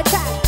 attack.